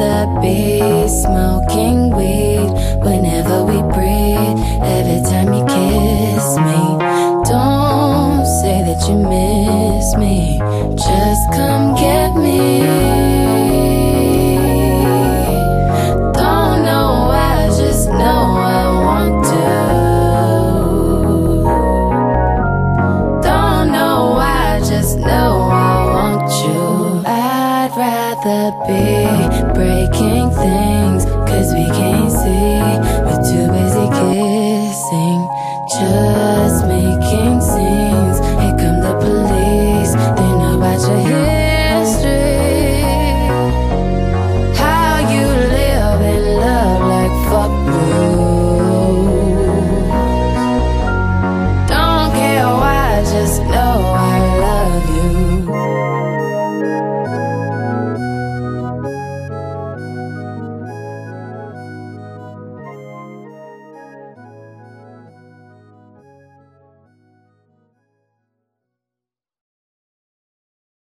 rather be smoking weed whenever we breathe. Every time you kiss me, don't say that you miss me. Just come get Rather be breaking things, cause we can't see. We're too busy kissing, just making.